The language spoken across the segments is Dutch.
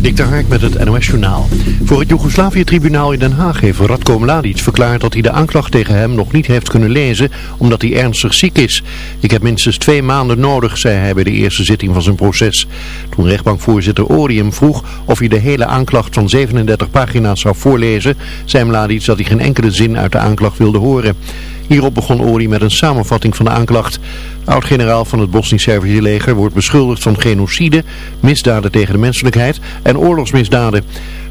Dik Hark met het NOS Journaal. Voor het Joegoslavië-tribunaal in Den Haag heeft Radko Mladic verklaard dat hij de aanklacht tegen hem nog niet heeft kunnen lezen omdat hij ernstig ziek is. Ik heb minstens twee maanden nodig, zei hij bij de eerste zitting van zijn proces. Toen rechtbankvoorzitter Orium vroeg of hij de hele aanklacht van 37 pagina's zou voorlezen, zei Mladic dat hij geen enkele zin uit de aanklacht wilde horen. Hierop begon Ori met een samenvatting van de aanklacht. Oud-generaal van het Bosnisch-Servische leger wordt beschuldigd van genocide, misdaden tegen de menselijkheid en oorlogsmisdaden.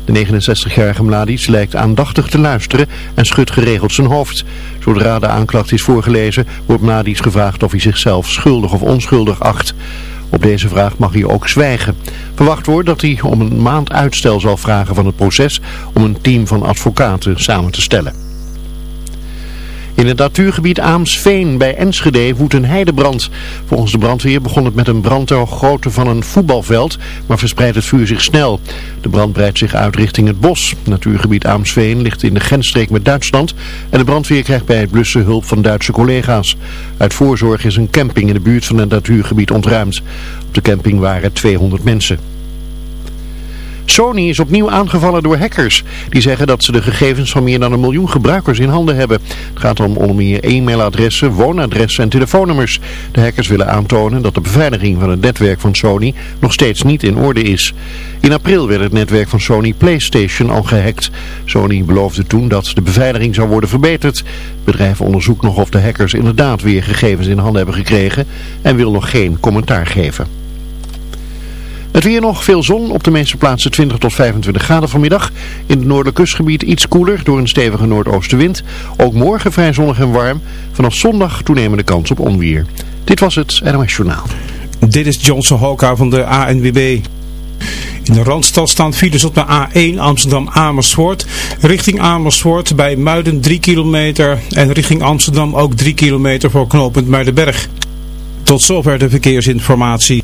De 69-jarige Mladic lijkt aandachtig te luisteren en schudt geregeld zijn hoofd. Zodra de aanklacht is voorgelezen wordt Mladic gevraagd of hij zichzelf schuldig of onschuldig acht. Op deze vraag mag hij ook zwijgen. Verwacht wordt dat hij om een maand uitstel zal vragen van het proces om een team van advocaten samen te stellen. In het natuurgebied Aamsveen bij Enschede woedt een heidebrand. Volgens de brandweer begon het met een brand grootte van een voetbalveld, maar verspreidt het vuur zich snel. De brand breidt zich uit richting het bos. natuurgebied Aamsveen ligt in de grensstreek met Duitsland en de brandweer krijgt bij het blussen hulp van Duitse collega's. Uit voorzorg is een camping in de buurt van het natuurgebied ontruimd. Op de camping waren 200 mensen. Sony is opnieuw aangevallen door hackers. Die zeggen dat ze de gegevens van meer dan een miljoen gebruikers in handen hebben. Het gaat om onder meer e-mailadressen, woonadressen en telefoonnummers. De hackers willen aantonen dat de beveiliging van het netwerk van Sony nog steeds niet in orde is. In april werd het netwerk van Sony PlayStation al gehackt. Sony beloofde toen dat de beveiliging zou worden verbeterd. Het bedrijf onderzoekt nog of de hackers inderdaad weer gegevens in handen hebben gekregen en wil nog geen commentaar geven. Het weer nog, veel zon, op de meeste plaatsen 20 tot 25 graden vanmiddag. In het noordelijk kustgebied iets koeler door een stevige noordoostenwind. Ook morgen vrij zonnig en warm. Vanaf zondag toenemende kans op onweer. Dit was het NOS Journaal. Dit is Johnson Hoka van de ANWB. In de Randstad staan files op de A1 Amsterdam-Amersfoort. Richting Amersfoort bij Muiden 3 kilometer. En richting Amsterdam ook 3 kilometer voor knooppunt Muidenberg. Tot zover de verkeersinformatie.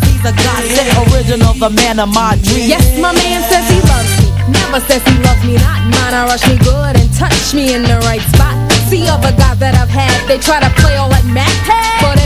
he's a godsend original, the man of my dreams. Yes, my man says he loves me. Never says he loves me not. Mine, I rush me good and touch me in the right spot. See other guys that I've had, they try to play all like Mac. But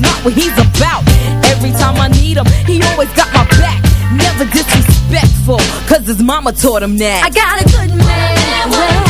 not what he's about. Every time I need him, he always got my back. Never disrespectful, cause his mama taught him that. I got a good man. What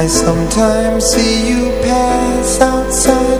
I sometimes see you pass outside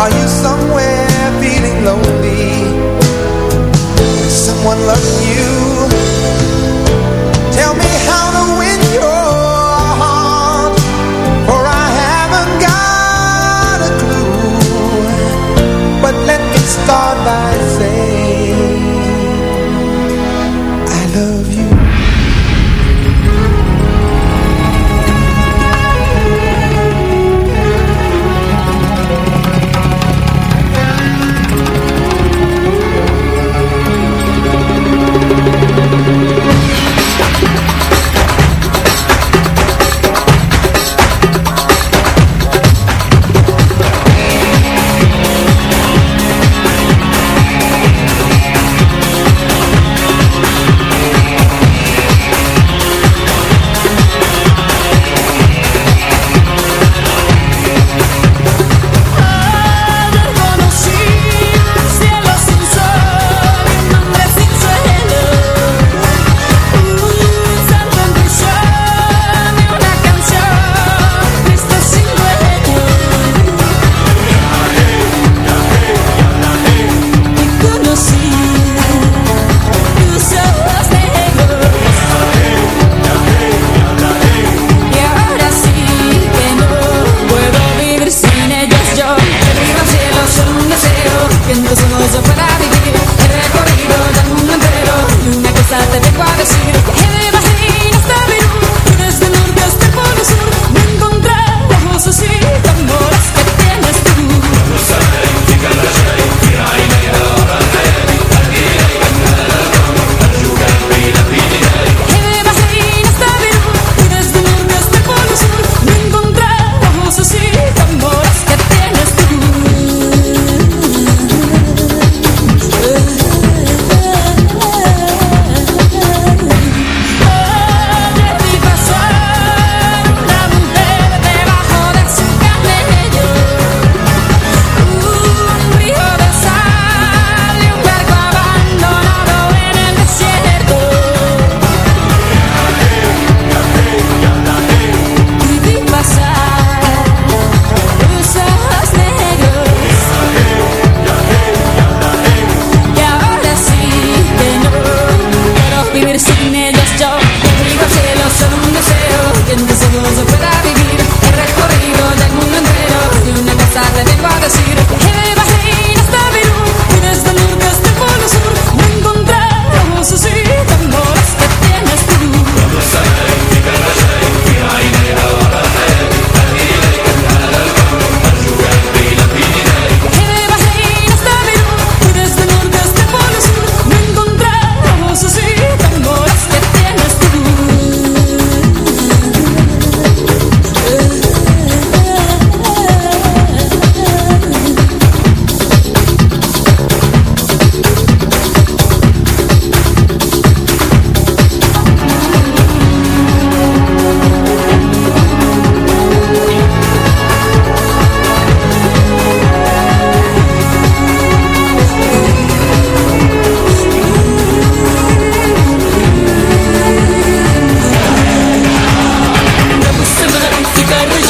Are you somewhere feeling lonely? Someone loving you? I wish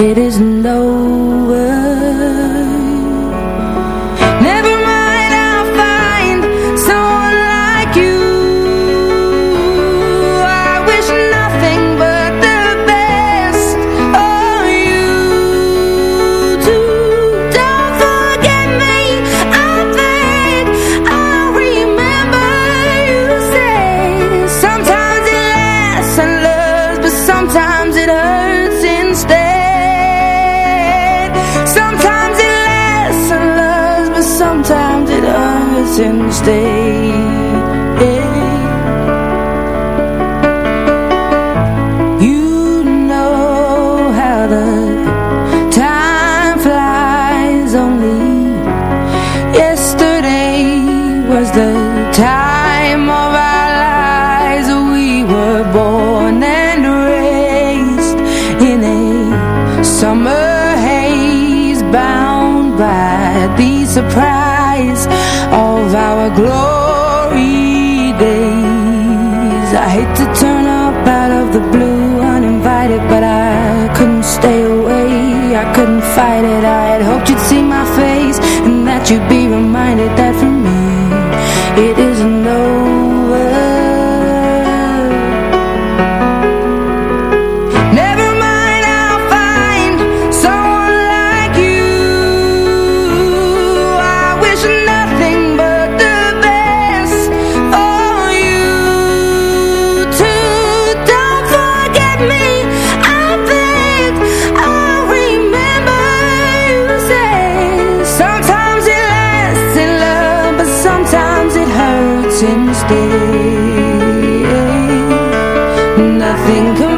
It is think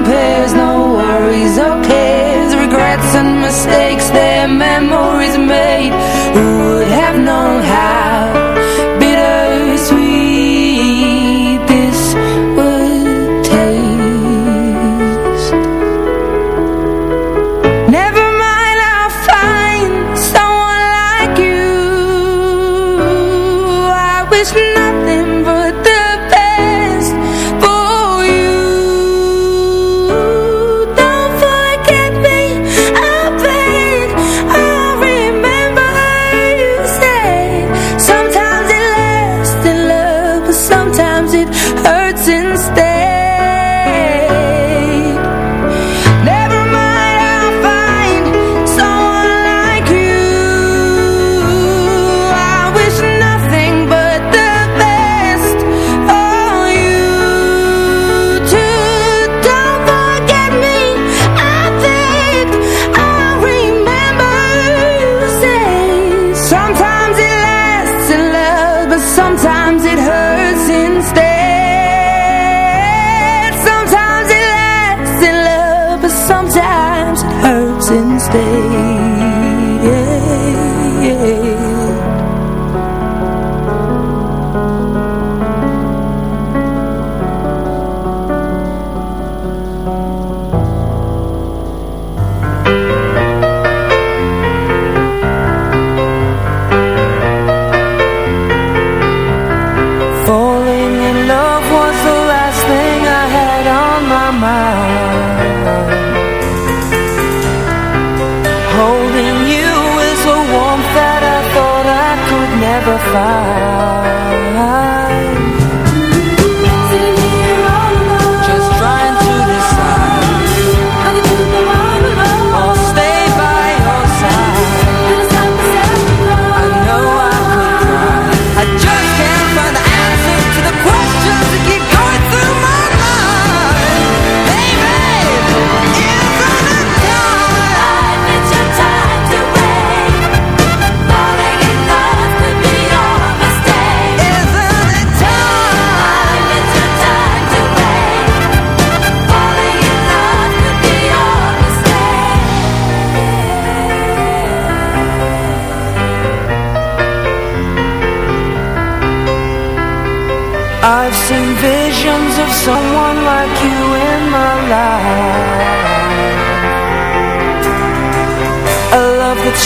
fire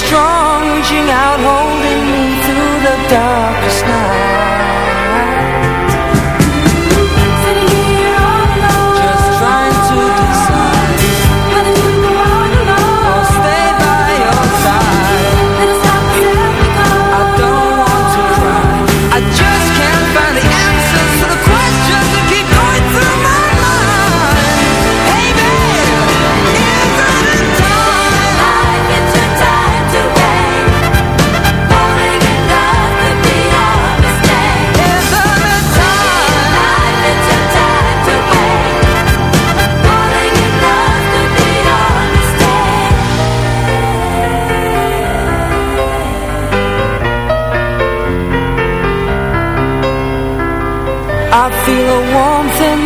strong, reaching out, holding me through the dark.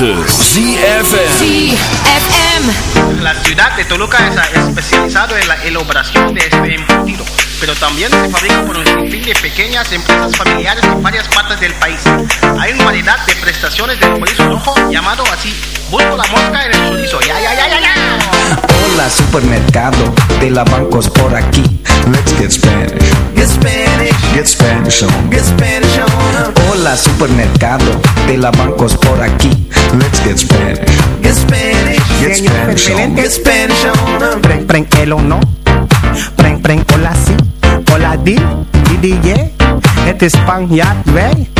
106.9 ZFM ZFM. La ciudad de Toluca es especializado en la elaboración de este embutido, pero también se fabrica por un sinfín de pequeñas empresas familiares en varias partes del país. Hay una variedad de prestaciones del chorizo rojo llamado así. Busco la mosca en el chorizo. Ya, ya, ya, ya, ya. Hola supermercado de la bancos por aquí. Let's get Spanish. Get Spanish. Get Spanish on. Get Spanish on. Hola supermercado de la bancos por aquí. Let's get Spanish. Get Spanish. Get Spanish on. Get Spanish on. Preng, preng, el o no. Preng, preng, hola si. Hola di, di, di, yeah. Het is Spanjaard, wij.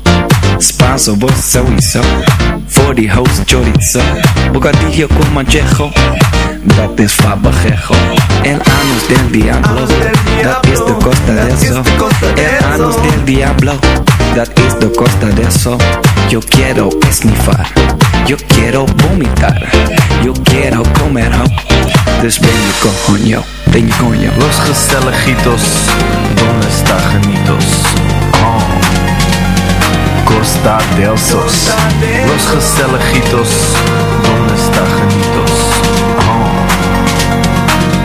Spanso, vos sowieso. For the house chorizo. Bocadillo con manchejo. Dat is fabajejo. El anus del diablo. Dat is de costa de eso. El anus del diablo. Dat is de costa de eso. Yo quiero esnifar. Yo quiero vomitar. Yo quiero comer ho. Dus ben je coño. Ben je coño. Los gezelligitos. Donde está Janitos? Costa del Sos. Los gezelligitos. Donde está Janitos? Oh.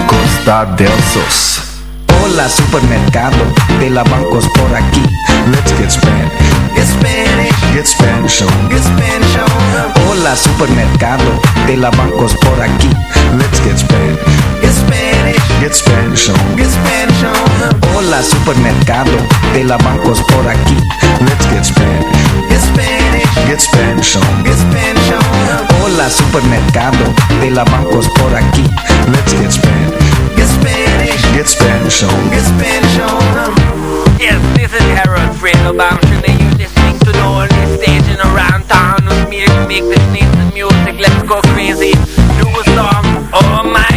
Costa del Sos. Hola supermercado de la bancos por aquí. Let's get Spanish. Get Spanish. Get Spanish on. Get Spanish on. Hola supermercado de la bancos por aquí. Let's get Spanish. Get Spanish. Get Spanish on. Get Spanish on. Hola supermercado de la bancos por aquí. Let's get Spanish. Get Spanish. Get Spanish on. Get Spanish on. Hola supermercado de la bancos por aquí. Let's get Spanish. Get Spanish. Get Spanish on. Get Spanish on. Yes, this is Harold Fredo Bamshin and you're listening to the only station around town with me to make this nice music. Let's go crazy. Do a song. Oh my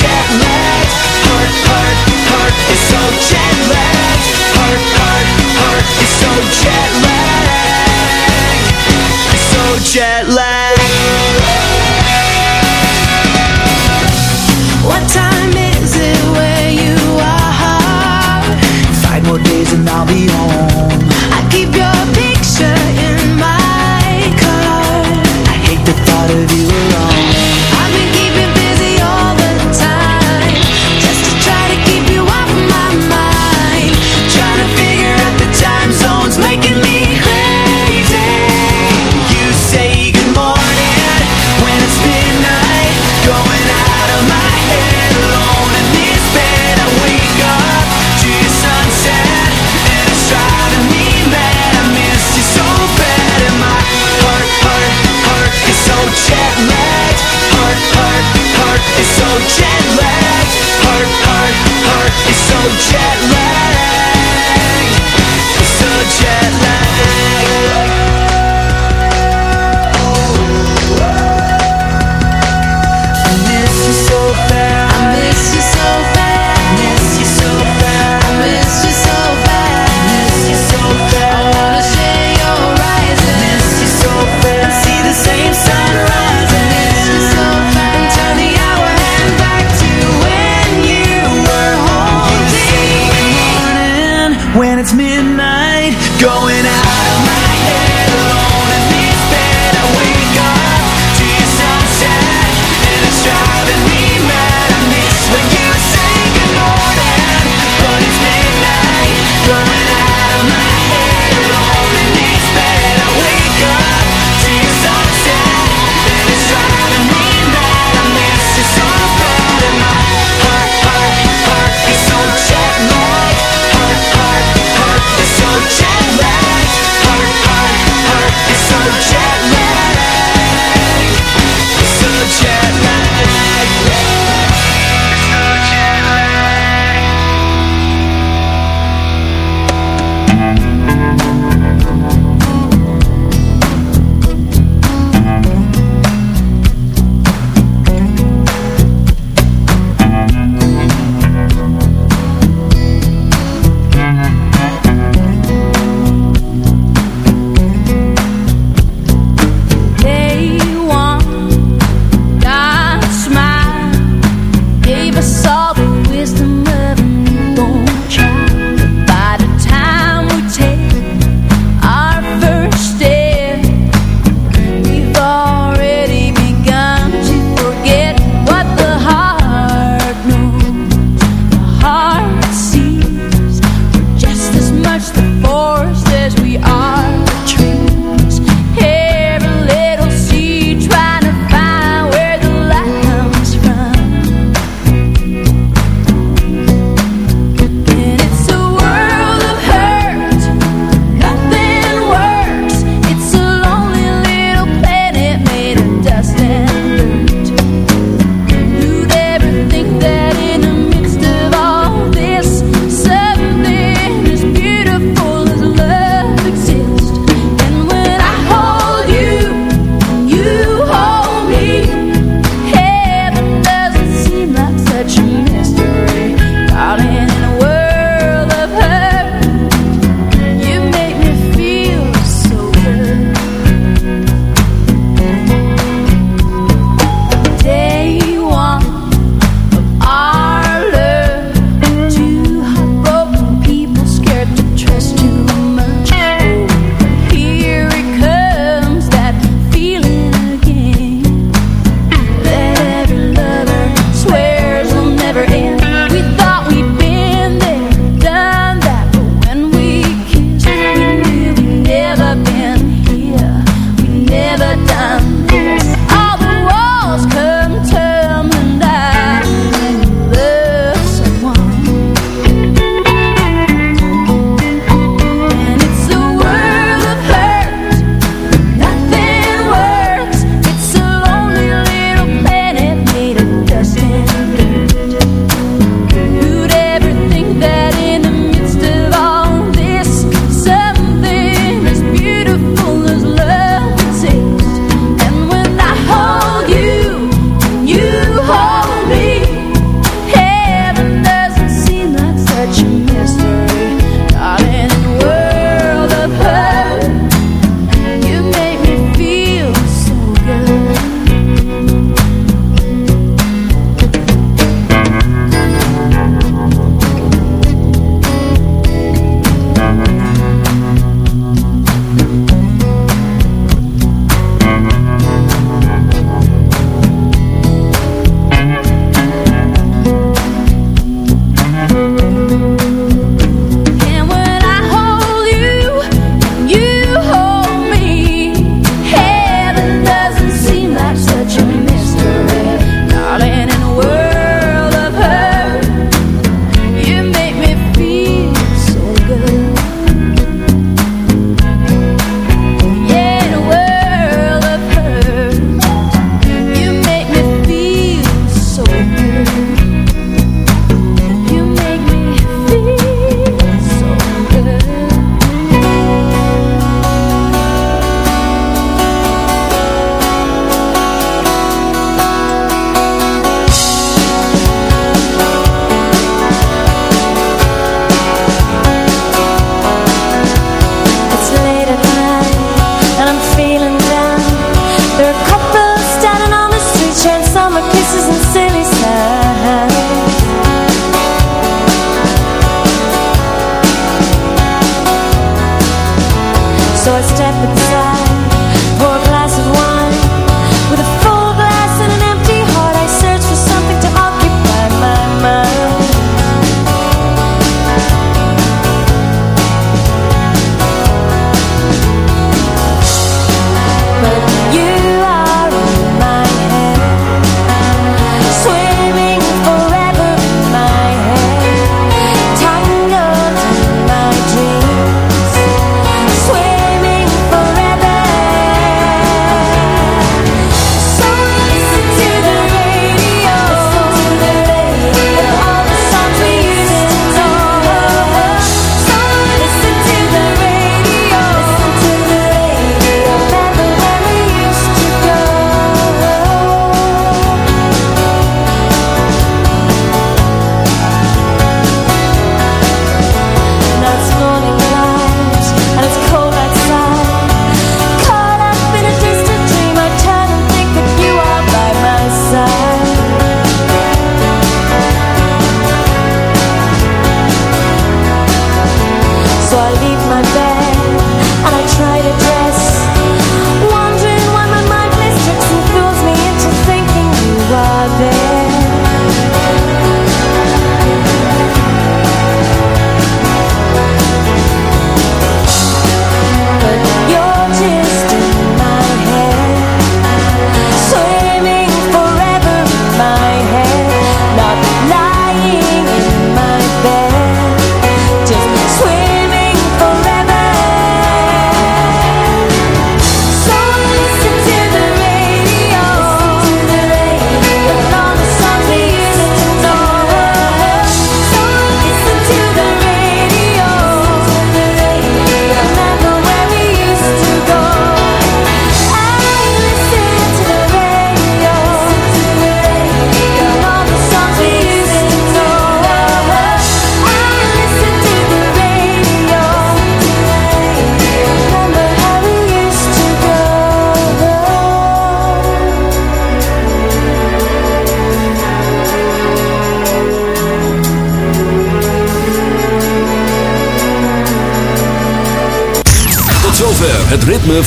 chat